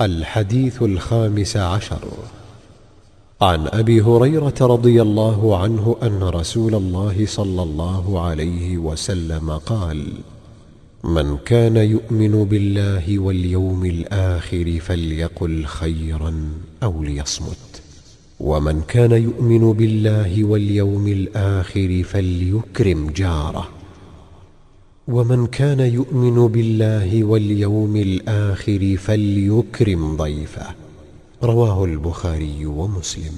الحديث الخامس عشر. عن أبي هريرة رضي الله عنه أن رسول الله صلى الله عليه وسلم قال من كان يؤمن بالله واليوم الآخر فليقل خيرا أو ليصمت ومن كان يؤمن بالله واليوم الآخر فليكرم جاره. ومن كان يؤمن بالله واليوم الآخر فليكرم ضيفه. رواه البخاري ومسلم.